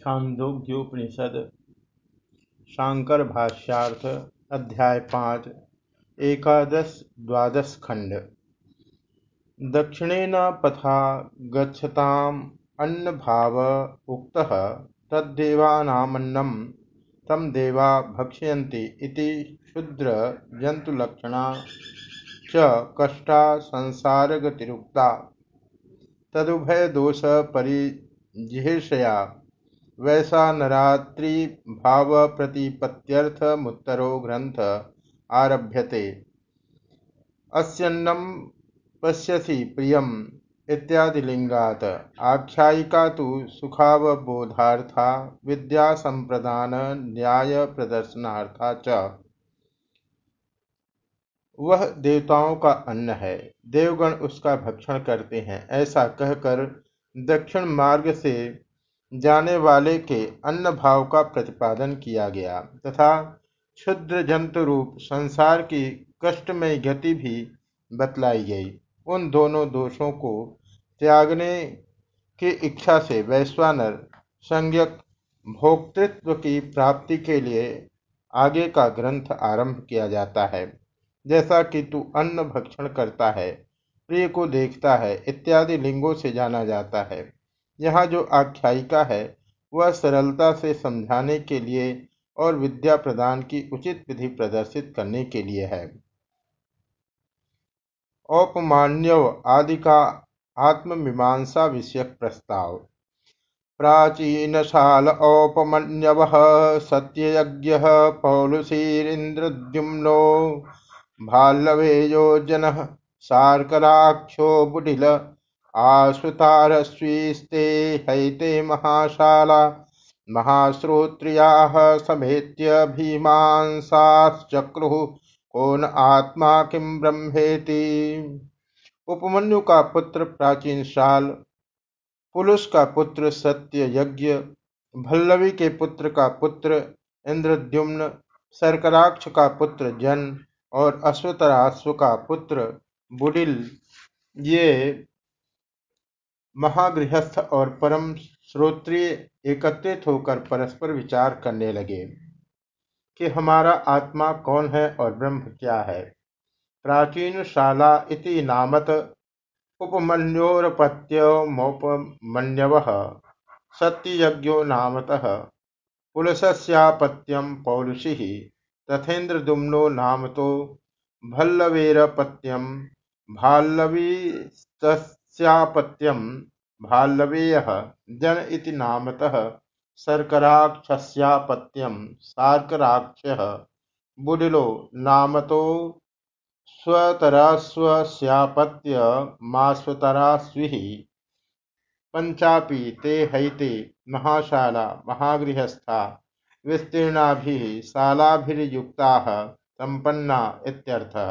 छांदोग्योपनिषद शांकर भाष्यार्थ अध्याय पाँच, एकादश द्वादश खंड दक्षिणेन पथा गच्छताम अन्न भाव उक्तः तद्देवानामन्नं तम देवा भक्षयन्ति इति क्षुद्र जंतुलक्षणा च कष्टा संसारगतिरुक्ता। तदुभय दोष परिजिहर्षया वैसा नरात्रिभावप्रतिपत्त्यर्थमुत्तरो ग्रंथ आरभ्यते। अस्यन्नं पश्यसि प्रियम् इत्यादिलिङ्गात्। आख्यायिका तो सुखावबोधार्था विद्यासंप्रदान च। वह देवताओं का अन्न है, देवगण उसका भक्षण करते हैं, ऐसा कहकर दक्षिण मार्ग से जाने वाले के अन्न भाव का प्रतिपादन किया गया तथा क्षुद्र जंतु रूप संसार की कष्टमय गति भी बतलाई गई। उन दोनों दोषों को त्यागने की इच्छा से वैश्वानर संज्ञक भोक्तृत्व की प्राप्ति के लिए आगे का ग्रंथ आरंभ किया जाता है। जैसा कि तू अन्न भक्षण करता है, प्रिय को देखता है, इत्यादि लिंगों से जाना जाता है। यहाँ जो आख्यायिका है, वह सरलता से समझाने के लिए और विद्या प्रदान की उचित विधि प्रदर्शित करने के लिए है। औपमान्यव आदि का आत्ममीमांसा विषयक प्रस्ताव। प्राचीन शाल औपमन्यव सत्ययज्ञ पौलुषीरिंद्रद्युम्नो भाल्लवेयो जन सार्कराक्षो बुडिल आश्रुतारस्वीस्ते हैते महाशाला। महाश्रोत्रियाः समेत्य भीमांसाश्चक्रुः कौन आत्मा किम ब्रह्मेति? उपमन्यु का पुत्र प्राचीन शाल पुलुष का पुत्र सत्य यज्ञ भल्लवी के पुत्र का पुत्र इंद्रद्युम्न सरकराक्ष का पुत्र जन और अश्वतराश्व का पुत्र बुडिल। ये महागृहस्थ और परम श्रोत्रिय एकत्रित होकर परस्पर विचार करने लगे कि हमारा आत्मा कौन है और ब्रह्म क्या है। प्राचीन शाला इति नामत उपमन्योरपत्यमोपमन्यव सत्ययज्ञो नामतः पुलसस्यापत्यम पौलुषि तथेन्द्रदुम्नो नामतो भल्लवेरपत्यम भाल्लवीस्तस्यापत्यम भाल्लवेय जन इति नामतः शर्कराक्षस्यापत्यम शार्कराक्ष बुडिलो नामतो स्वतरास्वस्यापत्यमास्वतरास्विः पंचापि ते हैते महाशाला महागृहस्था विस्तीर्णाभिः शालाभिर्युक्ताः सम्पन्ना इत्यर्थः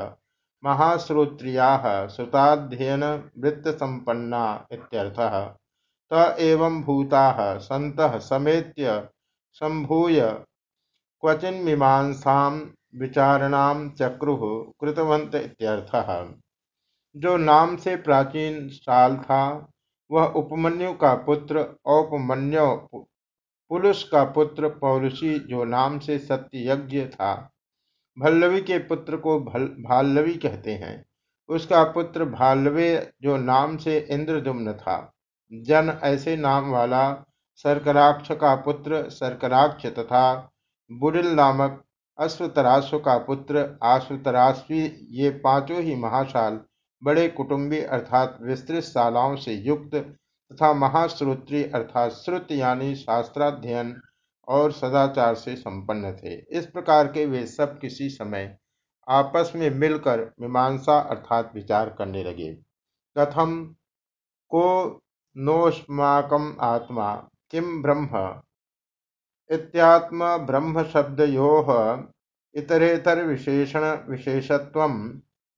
महाश्रोत्रियाः श्रुताध्ययनवृत्तसम्पन्ना इत्यर्थः। त एवं भूताः सन्तः समेत्य सम्भूय क्वचिन्मीमांसां कृतवंत इत्यर्थः। जो नाम से प्राचीन साल था, वह उपमन्यु का पुत्र, औपमन्यु पुलुष का पुत्र पौरुषी जो नाम से सत्य यज्ञ था। भल्लवी के पुत्र को भल, भाल्लवी कहते हैं। उसका पुत्र भाल्लवे जो नाम से इंद्रदुम्न था। जन ऐसे नाम वाला सर्कराक्ष का पुत्र सर्कराक्ष तथा बुडिल नामक अश्वतराश्व का पुत्र आश्वतराश्वी ये पाँचों ही महाशाल बड़े कुटुंबी अर्थात विस्तृत शालाओं से युक्त तथा महाश्रोत्री अर्थात श्रुत यानी शास्त्राध्ययन और सदाचार से संपन्न थे। इस प्रकार के वे सब किसी समय आपस में मिलकर मीमांसा अर्थात विचार करने लगे। कथम को नोस्माकम आत्मा किम ब्रह्म? इत्यात्म ब्रह्म शब्दयो इतरेतर विशेषण विशेषत्व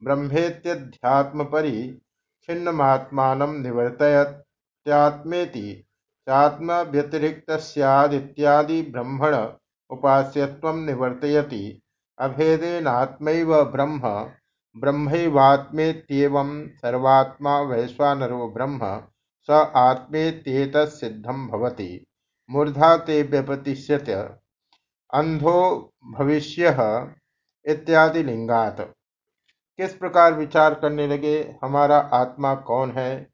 ब्रह्मेत्यध्यात्मपरि छिन्नमात्मा निवर्तयत्यात्मेति चात्म व्यतिरिक्त सदित्यादि ब्रह्मण उपास्यत्व निवर्तयति अभेदेनात्मैव ब्रह्म, ब्रह्मैवात्मेत्येवं सर्वात्मा वैश्वानरो ब्रह्म, स आत्मेत्येतत् सिद्धं भवति। मूर्धा ते व्यपतिष्यत अंधो भविष्य इत्यादि लिंगात किस प्रकार विचार करने लगे, हमारा आत्मा कौन है?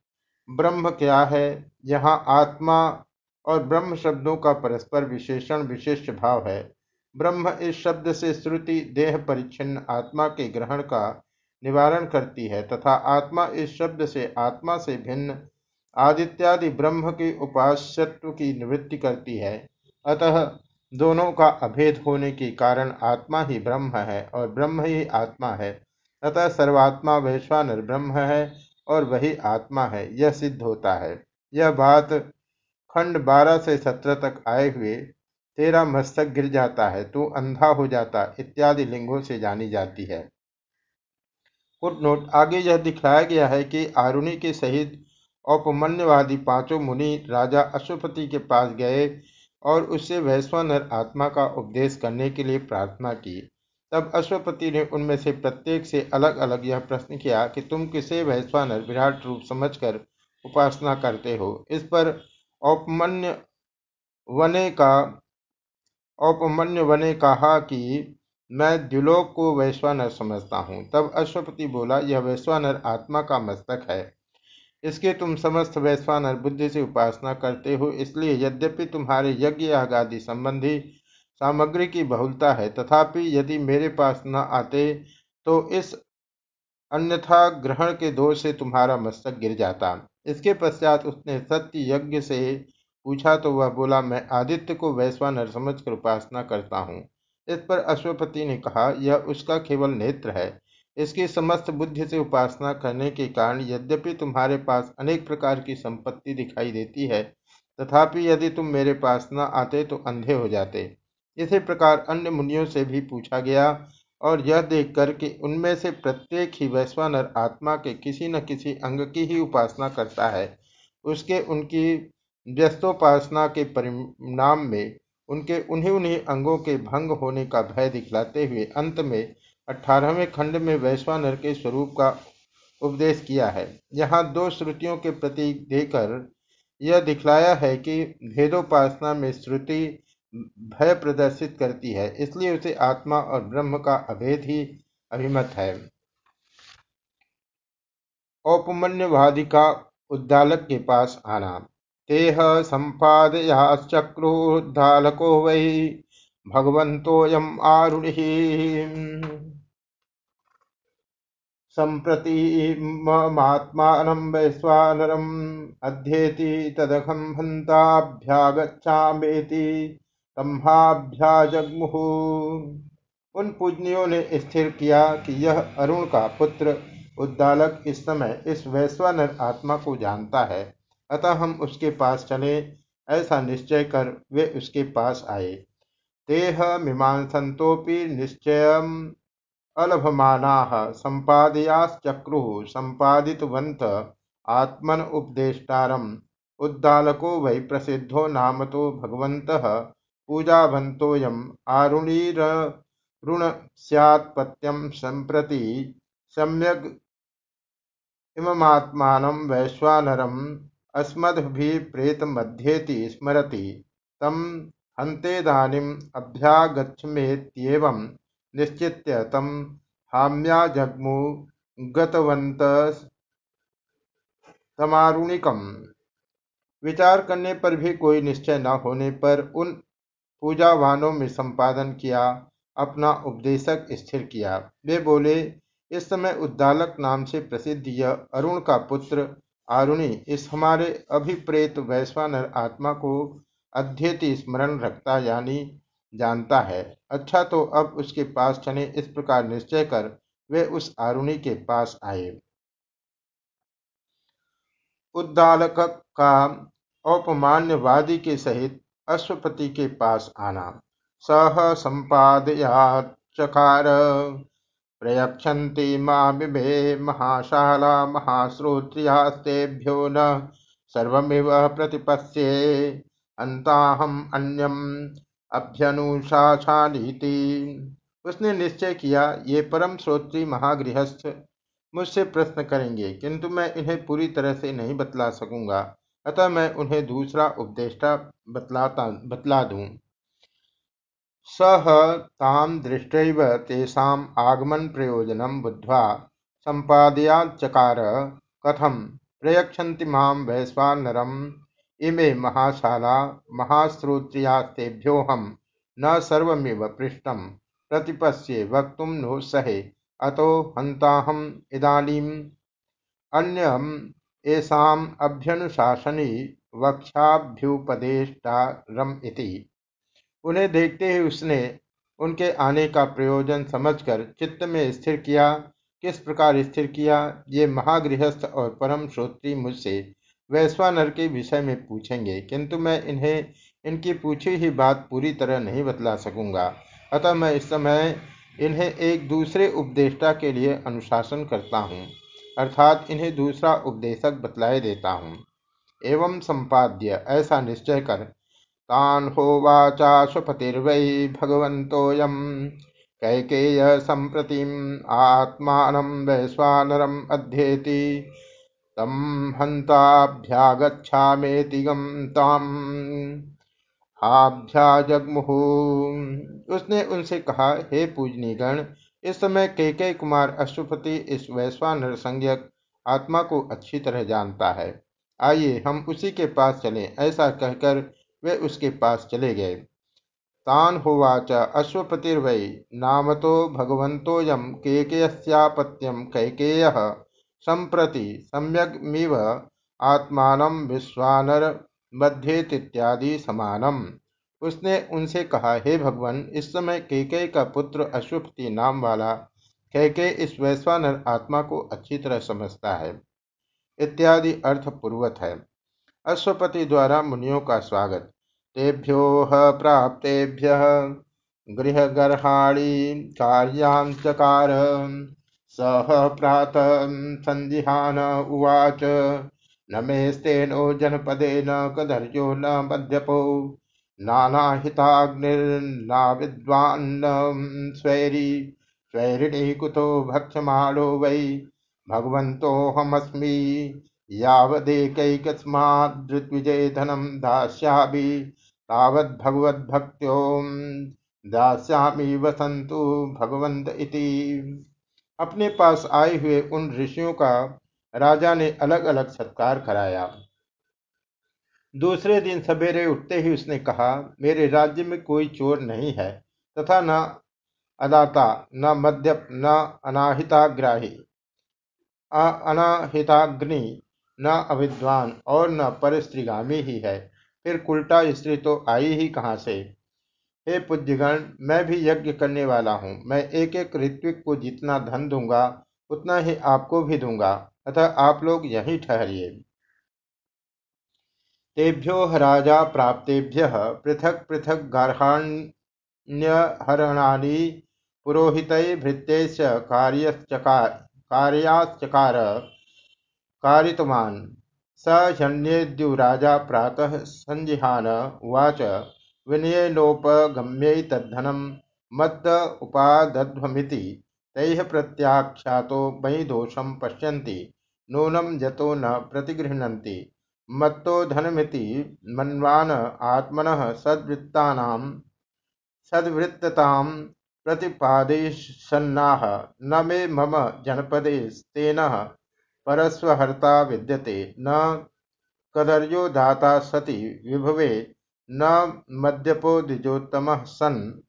ब्रह्म क्या है? यहाँ आत्मा और ब्रह्म शब्दों का परस्पर विशेषण विशिष्ट भाव है। ब्रह्म इस शब्द से श्रुति, देह परिच्छिन्न, आत्मा के ग्रहण का निवारण करती है तथा आत्मा इस शब्द से आत्मा से भिन्न, आदित्यादि ब्रह्म के उपास्यत्व की निवृत्ति करती है। अतः दोनों का अभेद होने के कारण आत्मा ही ब्रह्म है और ब्रह्म ही आत्मा है। अतः सर्वात्मा वैश्वानर ब्रह्म है और वही आत्मा है, यह सिद्ध होता है। यह बात खंड बारह से सत्रह तक आए हुए तेरा मस्तक गिर जाता है, तू अंधा हो जाता, इत्यादि लिंगों से जानी जाती है। फुटनोट, आगे यह दिखाया गया है कि आरुणि के सहित औपमन्यवादी पाँचों मुनि राजा अश्वपति के पास गए और उससे वैश्वानर आत्मा का उपदेश करने के लिए प्रार्थना की। तब अश्वपति ने उनमें से प्रत्येक से अलग अलग यह प्रश्न किया कि तुम किसे वैश्वानर, विराट रूप समझकर उपासना करते हो। इस पर औपमन्य वने का, औपमन्य वने कहा कि मैं द्विलोक को वैश्वानर समझता हूँ। तब अश्वपति बोला, यह वैश्वानर आत्मा का मस्तक है। इसके तुम समस्त वैश्वानर बुद्धि से उपासना करते हो। इसलिए यद्यपि तुम्हारे यज्ञ आगादि संबंधी सामग्री की बहुलता है, तथापि यदि मेरे पास न आते तो इस अन्यथा ग्रहण के दोष से तुम्हारा मस्तक गिर जाता। इसके पश्चात उसने सत्य यज्ञ से पूछा तो वह बोला, मैं आदित्य को वैश्वानर समझकर उपासना करता हूँ। इस पर अश्वपति ने कहा, यह उसका केवल नेत्र है। इसकी समस्त बुद्धि से उपासना करने के कारण यद्यपि तुम्हारे पास अनेक प्रकार की संपत्ति दिखाई देती है, तथापि यदि तुम मेरे पास न आते तो अंधे हो जाते। इसी प्रकार अन्य मुनियों से भी पूछा गया और यह देखकर कि उनमें से प्रत्येक ही वैश्वानर आत्मा के किसी न किसी अंग की ही उपासना करता है। उसके उनकी व्यस्तोपासना के परिणाम में उनके उन्हीं उन्हीं अंगों के भंग होने का भय दिखलाते हुए अंत में अठारहवें खंड में वैश्वानर के स्वरूप का उपदेश किया है। यहाँ दो श्रुतियों के प्रतीक देकर यह दिखलाया है कि भेदोपासना में श्रुति भय प्रदर्शित करती है, इसलिए उसे आत्मा और ब्रह्म का अभेद ही अभिमत है। औपमन्यवादी का उद्दालक के पास आना। तेह संपादयाश्चक्रुद्दालको वै भगवन्तोऽयम् आरुणिः। सम्प्रति ममात्मानं वैश्वानरम् अध्येति तदघं हन्ताभ्यागच्छामेति। तम्हाभ्याजग्मुः। उन पूजनियों ने स्थिर किया कि यह अरुण का पुत्र उद्दालक इस समय इस वैश्वानर आत्मा को जानता है। अतः हम उसके पास चले, ऐसा निश्चय कर वे उसके पास आए। तेह मीमांसतोपि निश्चय अलभमाना संपादयाश्चक्रु संपादितवंत आत्मन उपदेष्टारम। उद्दालको वै प्रसिद्धो नाम तो भगवत पूजावंतोयम आरुणीरुण सैत्पत्यम संप्रति सम्यग इममात्मानं वैश्वानरम अस्मद्भिप्रेतमध्येति स्मरति। तं हन्तेदानीम् अभ्यागच्छमेत्येवं निश्चित्य तं हाम्याजग्मु गतवन्तस्तमारुणिकम् विचार करने पर भी कोई निश्चय न होने पर उन पूजावानों में संपादन किया, अपना उपदेशक स्थिर किया। वे बोले, इस समय उद्दालक नाम से प्रसिद्ध यह अरुण का पुत्र आरुणि इस हमारे अभिप्रेत वैश्वानर आत्मा को अध्येति स्मरण रखता यानी जानता है। अच्छा तो अब उसके पास चले, इस प्रकार निश्चय कर वे उस आरुणी के पास आए। उद्दालक का औपमान्यवादी के सहित अश्वपति के पास आना। सह संपादयाचकार प्रयक्षन्ति मामिमे महाशाला महाश्रोत्रियास्तेभ्यो न सर्वमिव प्रतिपस्ये। अंताहम अन्यम अभ्यनुशासानीति। उसने निश्चय किया, ये परम श्रोत्री महागृहस्थ मुझसे प्रश्न करेंगे, किंतु मैं इन्हें पूरी तरह से नहीं बतला सकूँगा। अतः मैं उन्हें दूसरा उपदेष्टा बतलाता, बतला दूँ। सह ताम दृष्टैव तेषाम् आगमन प्रयोजनं बुद्ध्वा सम्पादयाच्चकार कथम प्रयक्षन्ति माँ वैश्वानरम्। इमे महाशाला, महाश्रोत्रियास्तेभ्योऽहं न सर्वमिव पृष्टं। प्रतिपश्ये वक्तुं नो सहे। अतो हन्ताहम् इदानीम्। अन्यम् येषाम् अभ्यनुशासनी वक्ष्याभ्युपदेष्टारम् इति। उन्हें देखते ही उसने उनके आने का प्रयोजन समझकर चित्त में स्थिर किया, किस प्रकार स्थिर किया, ये महागृहस्थ और परम श्रोत्री मुझसे वैश्वानर के विषय में पूछेंगे, किंतु मैं इन्हें, इनकी पूछी ही बात पूरी तरह नहीं बतला सकूँगा। अतः मैं इस समय इन्हें एक दूसरे उपदेष्टा के लिए अनुशासन करता हूँ। अर्थात इन्हें दूसरा उपदेशक बतलाए देता हूँ। एवं संपाद्य, ऐसा निश्चय कर, तान होवाचाशुपतिर्वै भगवन्तोऽयं कैकेय सम्प्रतिम् आत्मानं वैश्वानरम अध्येति। तं हन्ताभ्यागच्छामेति गं ताम्। आभ्याजगमुहु उसने उनसे कहा, हे पूजनी गण इस समय केके कुमार अश्वपति इस वैश्वा संज्ञक आत्मा को अच्छी तरह जानता है। आइए हम उसी के पास चलें, ऐसा कहकर वे उसके पास चले गए। तान होवाच अश्वपतिर्वै नाम तो भगवन्तोऽयं केकेयस्यापत्यं कैकेयः, सम्प्रति आत्मानं विश्वानर मध्येतित्यादि समानम। उसने उनसे कहा, हे भगवान, इस समय केके का पुत्र अश्वपति नाम वाला कैके इस वैश्वानर आत्मा को अच्छी तरह समझता है। इत्यादि अर्थ पूर्वत है। अश्वपति द्वारा मुनियों का स्वागत। तेभ्यो प्राप्तेभ्य। गृहगर्हाणी कार्यांचकार सह प्रात संजिहान उवाच। न मेस्तेनो न कदर्यो न मध्यपो नानाहिताग्निर्ना विद्वान्न स्वैरी, स्वैरिणी कुतो भक्षमाणो वै, भगवन्तोऽहमस्मि। यावदेकैकस्माद्विजयधनं दास्यामि तावद्भगवद्भक्त्यो दास्यामि वसन्तु भगवन्त इति। अपने पास आए हुए उन ऋषियों का राजा ने अलग अलग सत्कार कराया। दूसरे दिन सवेरे उठते ही उसने कहा, मेरे राज्य में कोई चोर नहीं है, तथा न अदाता न मद्यप, न अनाहिताग्राही अनाहिताग्नि, न अविद्वान और न परस्त्रीगामी ही है। फिर उल्टा स्त्री तो आई ही कहाँ से? हे पूज्यगण, मैं भी यज्ञ करने वाला हूँ। मैं एक एक ऋत्विक को जितना धन दूँगा, उतना ही आपको भी दूँगा। अतः आप लोग यहीं ठहरिए। तेभ्यो राजा प्राप्तेभ्य पृथक पृथक गार्हाण्यहरणानि पुरोहित भृत्यैश्च कार्याचकार कारितवान् स ह्यन्येद्युराजा प्रातः सञ्जिहान उवाच विनयनोपगम्यैतद्धनं मत्त उपादध्वमिति, तैः प्रत्याख्यातो मयि दोषं पश्यन्ति नूनम यतो न प्रतिगृह्णन्ति। मत्तो धनमिति मन्वान आत्मनः सद्वृत्तानां सद्वृत्ततां प्रतिपादयिष्यन्नाः। न मे मम जनपदे स्तेन परस्वहर्ता विद्यते। न कदर्यो दाता सति विभवे। न मद्यपो द्विजोत्तमः सन्।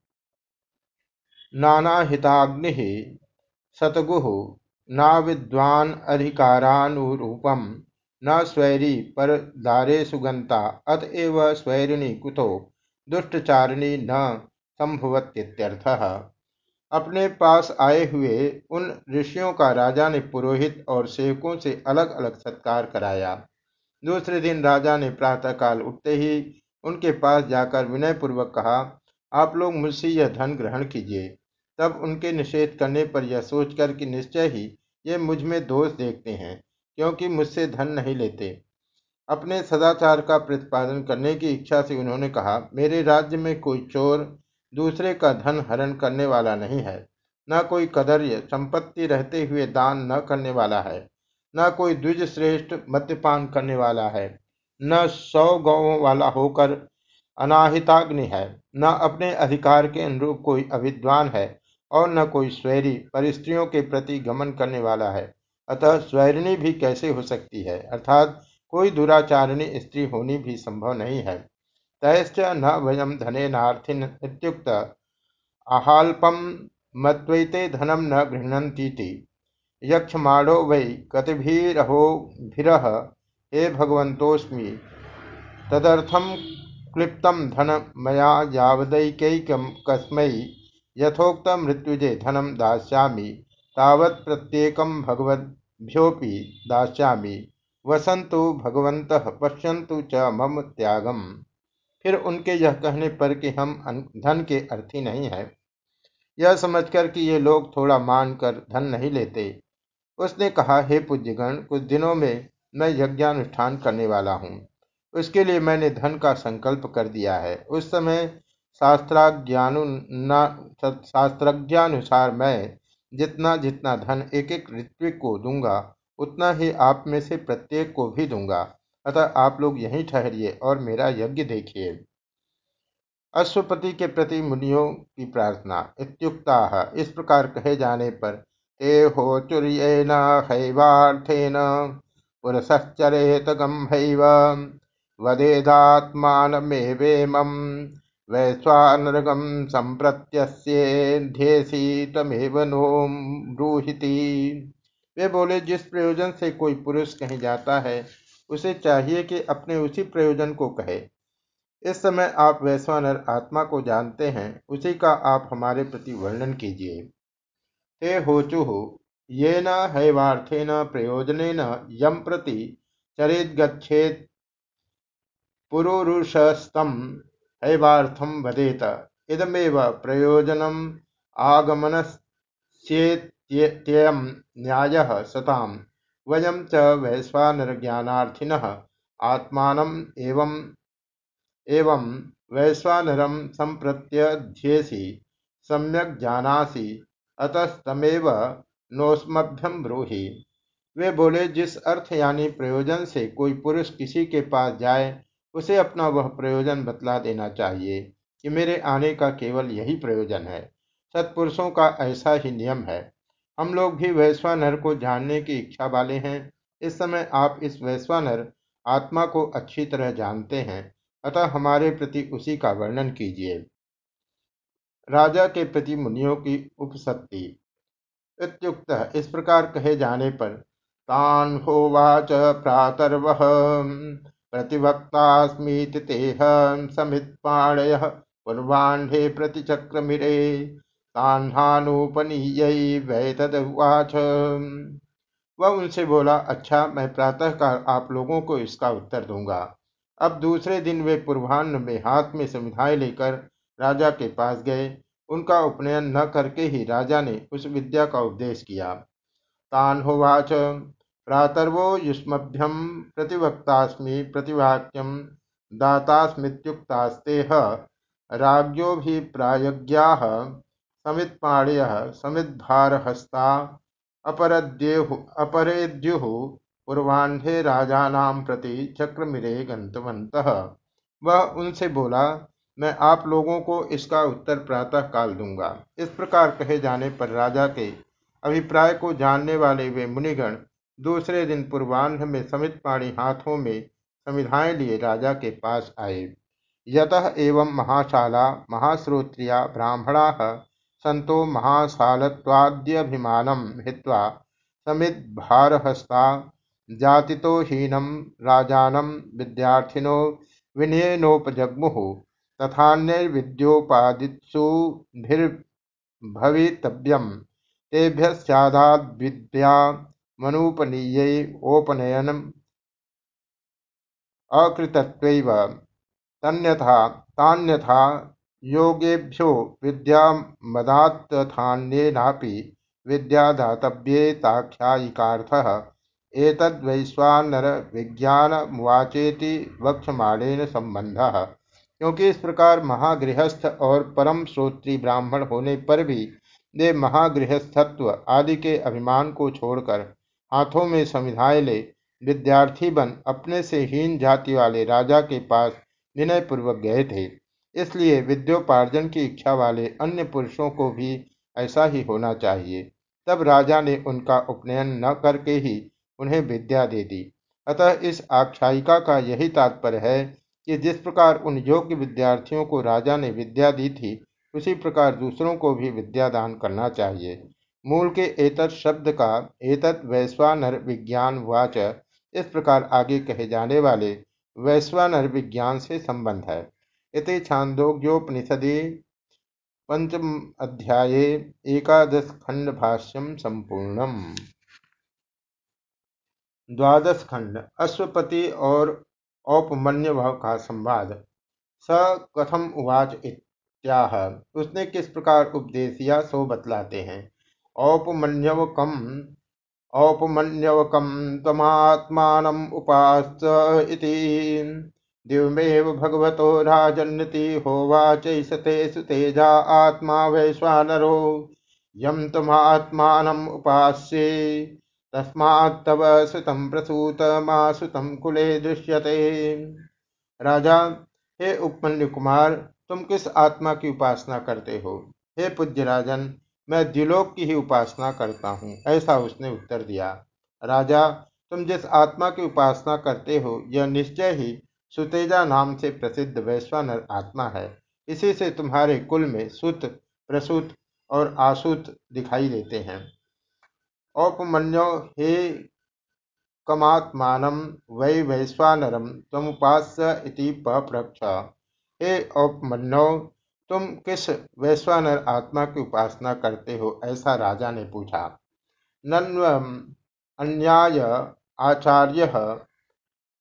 नानाहिताग्निः सतगुः नाविद्वान् अधिकारानुरूपं न स्वैरी पर दारे सुगंता अतएव स्वैरिणी कुतो, दुष्टचारिणी न संभवत्यर्थः अपने पास आए हुए उन ऋषियों का राजा ने पुरोहित और सेवकों से अलग अलग सत्कार कराया। दूसरे दिन राजा ने प्रातःकाल उठते ही उनके पास जाकर विनयपूर्वक कहा, आप लोग मुझसे यह धन ग्रहण कीजिए। तब उनके निषेध करने पर यह सोचकर कि निश्चय ही ये मुझमें दोष देखते हैं। क्योंकि मुझसे धन नहीं लेते। अपने सदाचार का प्रतिपादन करने की इच्छा से उन्होंने कहा, मेरे राज्य में कोई चोर दूसरे का धन हरण करने वाला नहीं है। न कोई कदर्य, संपत्ति रहते हुए दान न करने वाला है। न कोई द्विज श्रेष्ठ मद्यपान करने वाला है। न सौ गौों वाला होकर अनाहिताग्नि है। न अपने अधिकार के अनुरूप कोई अविद्वान है और न कोई स्वैरी परिस्त्रियों के प्रति गमन करने वाला है। अतः स्वैरिणी भी कैसे हो सकती है? अर्थात कोई दुराचारिणी स्त्री होनी भी संभव नहीं है। तयश्च न वयम धने नार्थिन इत्युक्त आहाल्पम मत्वैते धनम न गृहती यक्षमाणो वै कतिभिरहोभिरः हे भगवन्तोऽस्मि तदर्थम क्लिप्तम धन मया यावदैकैकं कस्मै यथोक्त मृत्युजे धनम दास्यामि, तावत् प्रत्येकं भगवद्भ्योऽपि दास्यामि। वसंतु भगवन्तः, पश्यन्तु च मम त्यागम। फिर उनके यह कहने पर कि हम धन के अर्थी नहीं हैं। यह समझकर कि ये लोग थोड़ा मान कर धन नहीं लेते। उसने कहा, हे पूज्यगण, कुछ दिनों में मैं यज्ञानुष्ठान करने वाला हूँ। उसके लिए मैंने धन का संकल्प कर दिया है। उस समय शास्त्राज्ञानु शास्त्राज्ञानुसार मैं जितना जितना धन एक एक ऋत्विक को दूँगा, उतना ही आप में से प्रत्येक को भी दूँगा। अतः आप लोग यहीं ठहरिए और मेरा यज्ञ देखिए। अश्वपति के प्रति मुनियों की प्रार्थना। इत्युक्ता इस प्रकार कहे जाने पर, ते हो होचुर्येन हैवार्थेन पुरसश्चरेत गंभैव वदेदात्मानमेवेमं वैश्वानरगम संप्रत्यस्येध्येसी नो ब्रूहिति। वे बोले, जिस प्रयोजन से कोई पुरुष कहीं जाता है, उसे चाहिए कि अपने उसी प्रयोजन को कहे। इस समय आप वैश्वानर आत्मा को जानते हैं, उसी का आप हमारे प्रति वर्णन कीजिए। हे होचुः ये न हैवार्थेन प्रयोजनेन यम प्रति चरित चरेद्गच्छेत् पुरुषस्तम हैवार्थम वदेत। इदमेव प्रयोजनम आगमनस्येत्ययम् न्यायः सताम्। वयम च वैश्वानरज्ञानार्थिन। आत्मानम एवं एवं वैश्वानरम संप्रत्यध्येसी सम्यक जानासी, अतस्तमेव नोस्मभ्यम ब्रूहि। वे बोले, जिस अर्थ यानी प्रयोजन से कोई पुरुष किसी के पास जाए उसे अपना वह प्रयोजन बतला देना चाहिए कि मेरे आने का केवल यही प्रयोजन है। सत्पुरुषों का ऐसा ही नियम है। हम लोग भी वैश्वानर को जानने की इच्छा वाले हैं। इस समय आप इस वैश्वानर आत्मा को अच्छी तरह जानते हैं। अतः हमारे प्रति उसी का वर्णन कीजिए। राजा के प्रति मुनियों की उपसत्ति इत्युक्त इस प्रकार कहे जाने पर, तान होवाच प्रातर्व। प्रतिवक्तास्मीति तेह प्रतिचक्रमिरे वैतदुवाच वह उनसे बोला अच्छा मैं प्रातः काल आप लोगों को इसका उत्तर दूँगा। अब दूसरे दिन वे पूर्वान्न में हाथ में संविधाएँ लेकर राजा के पास गए। उनका उपनयन न करके ही राजा ने उस विद्या का उपदेश किया। तान होवाच प्रातर्वो युष्मभ्यम प्रतिवक्तास्मि प्रतिवाक्यम दातास्मृत्युक्तास्तेह। राज्ञोभिप्रायज्ञा समित्पाणय समिद्भारहस्ता अपरेद्युः पूर्वान्धे राजानाम प्रति चक्रमिरे गंतवंतः वह उनसे बोला, मैं आप लोगों को इसका उत्तर प्रातः काल दूँगा। इस प्रकार कहे जाने पर राजा के अभिप्राय को जानने वाले वे मुनिगण दूसरे दिन पूर्वान्ह में समित पाणी हाथों में समिधाएँ लिए राजा के पास आए। यतः एवं महाशाला, महाश्रोत्रिया, ब्राह्मणा सन्तो महासालत्वाद्यभिमानं हित्वा समिद्भारहस्ता जातितो हीनं, राजानं, विद्यार्थिनो, विनयेनोपजग्मुः तथान्यैर्विद्योपादित्सुभिर्भवितव्यं तेभ्यस्यादाद्विद्यामनूपनीयैरोपनयनम् अकृतत्वैव तन्यथा, तान्यथा योगेभ्यो विद्यामदात्तथान्येनापि विद्यादातव्येताख्यायिकार्थः। एतद्वैश्वानरविज्ञानमुवाचेति वक्षमाणेन संबंधः क्योंकि इस प्रकार महागृहस्थ और परम श्रोत्री ब्राह्मण होने पर भी वे महागृहस्थत्व आदि के अभिमान को छोड़कर हाथों में संविधाएँ ले, विद्यार्थी बन, अपने से हीन जाति वाले राजा के पास विनय पूर्वक गए थे। इसलिए विद्योपार्जन की इच्छा वाले अन्य पुरुषों को भी ऐसा ही होना चाहिए। तब राजा ने उनका उपनयन न करके ही उन्हें विद्या दे दी। अतः इस आख्यायिका का यही तात्पर्य है कि जिस प्रकार उन योग्य विद्यार्थियों को राजा ने विद्या दी थी, उसी प्रकार दूसरों को भी विद्यादान करना चाहिए। मूल के एतत् शब्द का एतत् वैश्वानर विज्ञान वाच इस प्रकार आगे कहे जाने वाले वैश्वानर विज्ञान से संबंध है। इति छांदोग्योपनिषदि पंचम अध्याये एकादश खंड भाष्यम संपूर्णम। द्वादश खंड अश्वपति और औपमन्यव का संवाद। स कथम उवाच इत्याह। उसने किस प्रकार उपदेश दिया सो बतलाते हैं? औपमन्यवकम औपमन्यवकम तमात्मानम उपास दिवमेव भगवतो राजन्नति होवाचैसते सुतेजा आत्मा वैश्वानरो। यम तमात्मानम उपास्ये तस्मात्तव सुतम प्रसूत माँ सुतम कुले दृश्यते। राजा, हे उपमन्यु कुमार तुम किस आत्मा की उपासना करते हो? हे पूज्य राजन मैं द्विलोक की ही उपासना करता हूँ, ऐसा उसने उत्तर दिया। राजा, तुम जिस आत्मा की उपासना करते हो, यह निश्चय ही सुतेजा नाम से प्रसिद्ध वैश्वानर आत्मा है। इसी से तुम्हारे कुल में सुत, प्रसुत और आसुत दिखाई देते हैं। औपमन्यो, हे कमात्मान, वै वैश्वानरम तमुपास्य इति पप्रक्ष हे औपमन्यो तुम किस वैश्वानर आत्मा की उपासना करते हो? ऐसा राजा ने पूछा। नन्व अन्याय आचार्य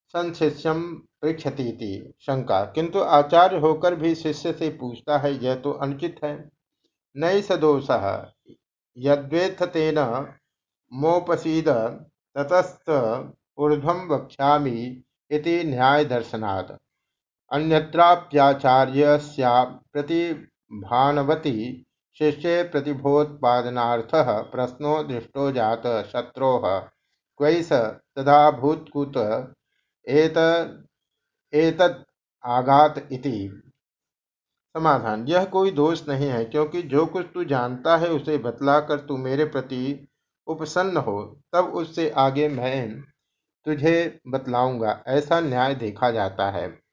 संशिष्यम पृछती शंका। किंतु आचार्य होकर भी शिष्य से पूछता है, यह तो अनुचित है। नई सदोष यद्वेथ तेन मोपसीद ततस्त ऊर्ध्वं वक्ष्यामि इति न्यायदर्शनात्। अन्यत्राप्याचार्यस्या प्रतिभानवती शिष्ये प्रतिभोत्पादनार्थः प्रश्नो दृष्टो जात शत्रोः। क्वै स तदा एत आगात इति। समाधान। यह कोई दोष नहीं है, क्योंकि जो कुछ तू जानता है उसे बतलाकर तू मेरे प्रति उपसन्न हो, तब उससे आगे मैं तुझे बतलाऊँगा। ऐसा न्याय देखा जाता है।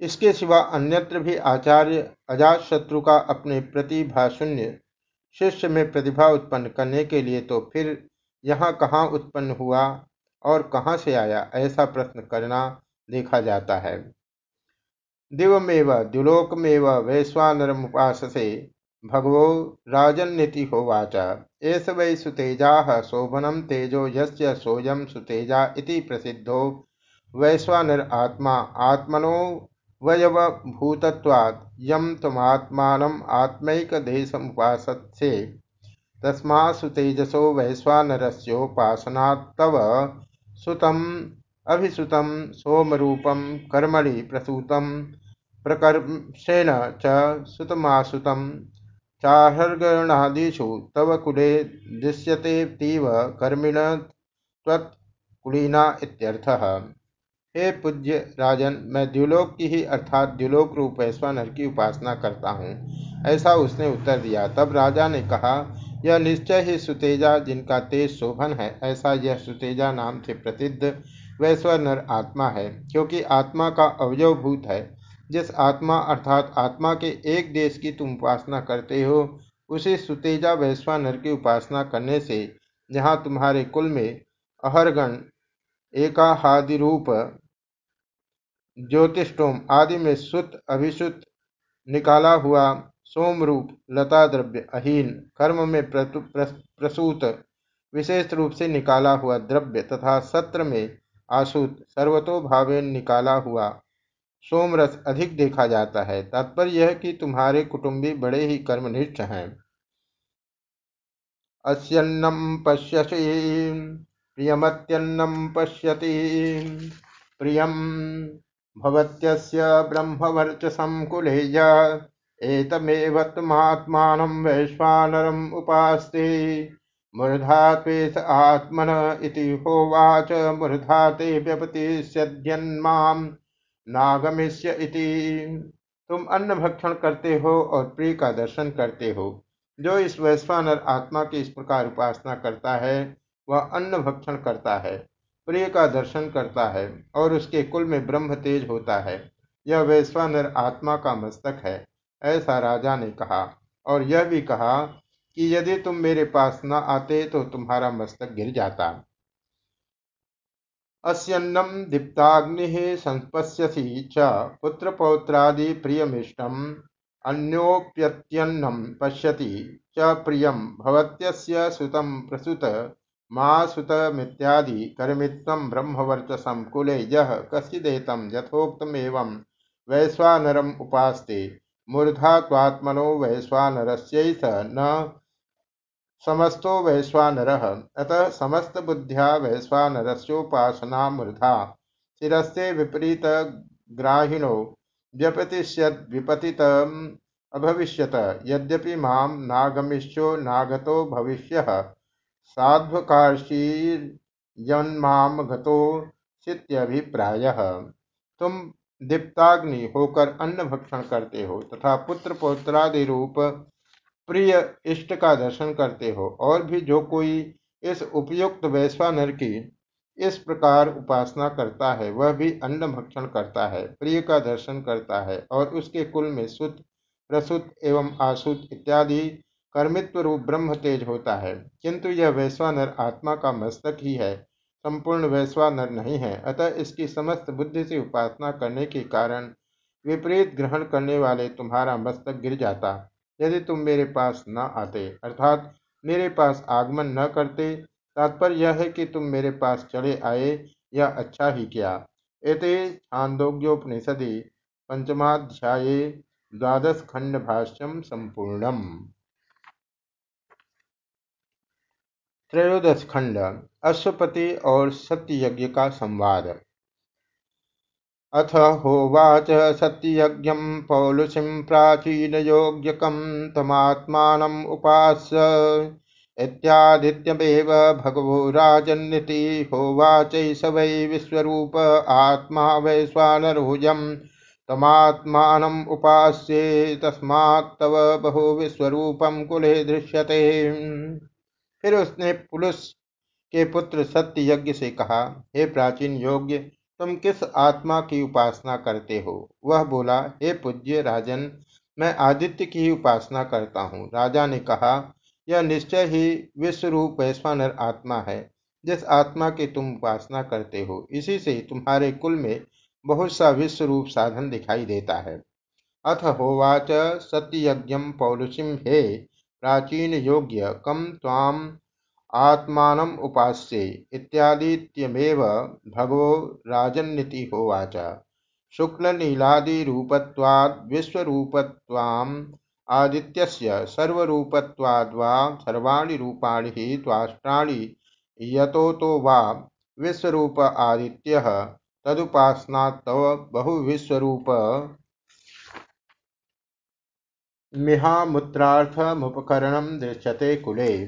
इसके सिवा अन्यत्र भी आचार्य अजात शत्रु का अपने प्रतिभाशून्य शिष्य में प्रतिभा उत्पन्न करने के लिए तो फिर यहाँ कहाँ उत्पन्न हुआ और कहाँ से आया, ऐसा प्रश्न करना देखा जाता है। दिवमेव, द्युलोकमेव, वैश्वानरमुपाससे, भगवो राजन्नीति होवाच एष वै सुतेजाः शोभनं तेजो सोऽयं सुतेजा इति प्रसिद्धो वैश्वानर आत्मा, आत्मनो वयवभूतत्वात् यं त्वमात्मानम् आत्मैकदेशमुपासत्से तस्मात्सुतेजसो वैश्वानरस्योपासनात्तव सुतम् अभिसुतं सोमरूपं कर्मणि प्रसूतं प्रकर्षेण च चाहर्गणादिषु तव कुले दृश्यतेतीव कर्मिण त्वत्कुलीना इत्यर्थः। हे पूज्य राजन, मैं द्युलोक की ही अर्थात द्युलोक रूप ऐश्वानर की उपासना करता हूँ। ऐसा उसने उत्तर दिया। तब राजा ने कहा, यह निश्चय ही सुतेजा जिनका तेज शोभन है, ऐसा यह सुतेजा नाम से प्रसिद्ध वैश्वानर आत्मा है, क्योंकि आत्मा का अवयवभूत है। जिस आत्मा अर्थात आत्मा के एक देश की तुम उपासना करते हो, उसी सुतेजा वैश्वानर की उपासना करने से, जहाँ तुम्हारे कुल में अहरगण, एकाहादिरूप ज्योतिषोम आदि में सुत अभिसुत निकाला हुआ सोमरूप लता द्रव्य अहीन कर्म में प्रसूत विशेष रूप से निकाला हुआ द्रव्य तथा सत्र में आसूत सर्वतोभावेन निकाला हुआ सोमरस अधिक देखा जाता है। तात्पर्य यह कि तुम्हारे कुटुंबी बड़े ही कर्मनिष्ठ हैं। अस्यन्नम पश्यसि प्रियमत्यन्नम पश्यति प्रियम भवत्यस्य ब्रह्मवर्चसं कुलेय एतमेव त्वमात्मानं वैश्वानरम् उपास्ते। मूर्धा त्वेष आत्मन इति होवाच, मूर्धा ते व्यपतिष्यन्माम नागमिष्य इति। तुम अन्न भक्षण करते हो और प्रिय का दर्शन करते हो। जो इस वैश्वानर आत्मा की इस प्रकार उपासना करता है, वह अन्न भक्षण करता है। प्रिय का दर्शन करता है और उसके कुल में ब्रह्म तेज होता है। यह वैश्वानर आत्मा का मस्तक है, ऐसा राजा ने कहा। और यह भी कहा कि यदि तुम मेरे पास न आते तो तुम्हारा मस्तक गिर जाता। अस्यन्नम दीप्ताग्नि संपश्यसी च पुत्र पौत्रादि प्रियमिष्टम अन्योप्यत्यन्नं पश्यति च प्रियं भवत्यस्य सुतं प्रसुत मा सुतमित्यादि कर्मित्वं ब्रह्मवर्चसं कुले यः कश्चिदेतं यथोक्तमेवं वैश्वानरम् उपास्ते। मूर्धा त्वात्मनो वैश्वानरस्यैष न समस्तो वैश्वानरः। अतः समस्तबुद्ध्या वैश्वानरस्योपासना मूर्धा। शिरस्ते विपरीतग्राहिणो व्यपतिष्यद्विपतितम् अभविष्यत। यद्यपि माम नागमिष्यो नागतो भविष्य। साध्वकाशीर्यन्माम गतो सित्यभिप्राय तुम दीप्ताग्नि होकर अन्न भक्षण करते हो तथा पुत्र पौत्रादि रूप प्रिय इष्ट का दर्शन करते हो और भी जो कोई इस उपयुक्त वैश्वानर की इस प्रकार उपासना करता है, वह भी अन्न भक्षण करता है, प्रिय का दर्शन करता है और उसके कुल में सुत, प्रसुत एवं आसुत इत्यादि कर्मित्व रूप ब्रह्म तेज होता है, किंतु यह वैश्वानर आत्मा का मस्तक ही है, संपूर्ण वैश्वानर नहीं है। अतः इसकी समस्त बुद्धि से उपासना करने के कारण विपरीत ग्रहण करने वाले तुम्हारा मस्तक गिर जाता, यदि तुम मेरे पास न आते। अर्थात मेरे पास आगमन न करते, तात्पर्य यह है कि तुम मेरे पास चले आए यह अच्छा ही किया। एते छांदोग्योपनिषदि पंचमाध्याये द्वादश खंड भाष्यम संपूर्णम। त्रयोदश खंड, अश्वपति और सत्ययज्ञ का संवाद। अथ होवाच सत्ययज्ञम पौलुषिं प्राचीन योग्यकम तमात्मानम उपास्य। इत्यादित्यमेव भगवो राजन्निति होवाच स वै विश्वरूप आत्मा वैश्वानरोऽयं तमात्मानम् उपास्ये। तस्मात् तव बहु विश्वरूपम कुले दृश्यते। फिर उसने पुलुस के पुत्र सत्य यज्ञ से कहा, हे प्राचीन योग्य, तुम किस आत्मा की उपासना करते हो? वह बोला, हे पूज्य राजन, मैं आदित्य की उपासना करता हूँ। राजा ने कहा, यह निश्चय ही विश्व रूप वैश्वानर आत्मा है, जिस आत्मा की तुम उपासना करते हो। इसी से तुम्हारे कुल में बहुत सा विश्व रूप साधन दिखाई देता है। अथ होवाच सत्ययज्ञम पौलुषिम हे प्राचीन योग्य कम ताम आत्मान उपास्ये इत्यादित्यमेव भगवो राजन्नीति होवाच शुक्ल नीलादि रूपत्वाद विश्वरूपत्वाम आदित्यस्य सर्वरूपत्वाद्वा सर्वाणि रूपाणि हि त्वाष्ट्राणि यतोतो वा विश्वरूप आदित्यः तदुपासनात्तव बहुविश्वरूप मिहामूत्रार्थमुपकरणं दृश्यते कुले।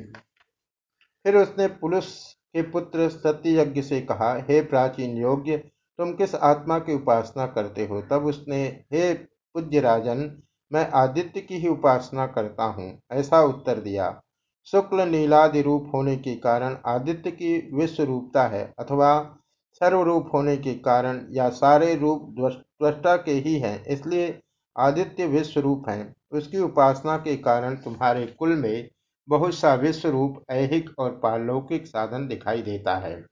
फिर उसने पुरुष के पुत्र सत्ययज्ञ से कहा, हे प्राचीन योग्य, तुम किस आत्मा की उपासना करते हो? तब उसने, हे पूज्य राजन मैं आदित्य की ही उपासना करता हूँ। ऐसा उत्तर दिया। शुक्ल नीलादि रूप होने के कारण आदित्य की विश्व रूपता है, अथवा सर्वरूप होने के कारण या सारे रूप त्वष्टा के ही हैं, इसलिए आदित्य विश्व रूप है। उसकी उपासना के कारण तुम्हारे कुल में बहुत सा विश्व रूप ऐहिक और पारलौकिक साधन दिखाई देता है।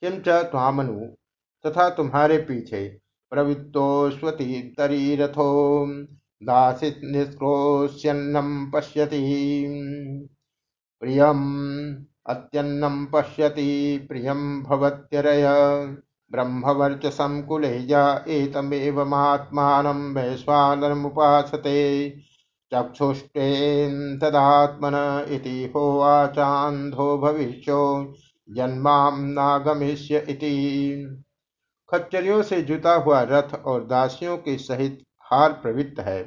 किंच त्वामनु तथा तुम्हारे पीछे प्रवृत्तोस्वती तरीरथो दासी निष्क्रोश्यन्नं पश्यति। प्रियम् अत्यन्नं पश्यति, प्रियं भवत्यरय। ब्रह्मवर्चसं कुलेजा एतमेवमात्मानं वैश्वानरमुपासते। चक्षुष्टेन तदात्मन इति भविष्यो जन्माम नागमिष्य खच्चरियों से जुता हुआ रथ और दासियों के सहित हार प्रवृत्त है।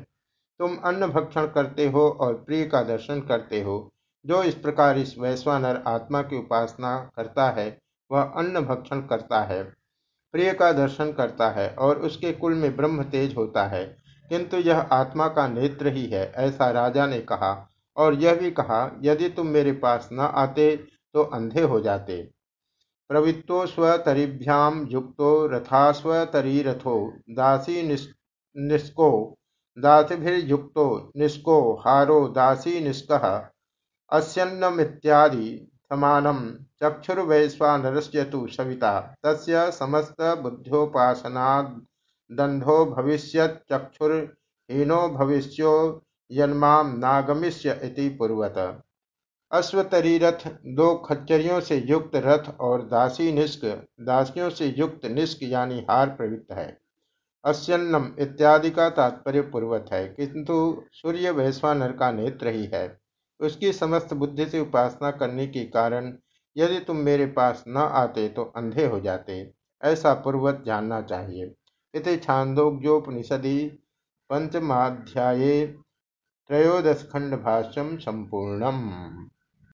तुम अन्न भक्षण करते हो और प्रिय का दर्शन करते हो। जो इस प्रकार इस वैश्वानर आत्मा की उपासना करता है, वह अन्न भक्षण करता है। प्रिय का दर्शन करता है और उसके कुल में ब्रह्म तेज होता है। किंतु यह आत्मा का नेत्र ही है, ऐसा राजा ने कहा। और यह भी कहा, यदि तुम मेरे पास न आते तो अंधे हो जाते। प्रवृत्तो स्वतरीभ्याम युक्तो रथास्वतरीरथो दासी निष्को दासिभिर्युक्तो निष्को हारो दासी निष्कः अस्यन्नमित्यादि समानं चक्षुर्वैश्वानरस्य सविता। तस्य समस्तबुद्ध्योपासनादन्धो भविष्यच्चक्षुर्हीनो भविष्यो यन्मां नागमिष्य इति पूर्वत। अश्वतरीरथ दो खच्चरियों से युक्त रथ और दासी निष्क, दासियों से युक्त निष्क यानी हार प्रवृत्त है। अस्यन्नम इत्यादि का तात्पर्य पूर्वत है, किंतु सूर्य वैश्वानर का नेत्र ही है। उसकी समस्त बुद्धि से उपासना करने के कारण यदि तुम मेरे पास न आते तो अंधे हो जाते, ऐसा पूर्वत जानना चाहिए। इति छांदोग्योपनिषदि पंचमाध्याये त्रयोदश खंड भाष्यम संपूर्णम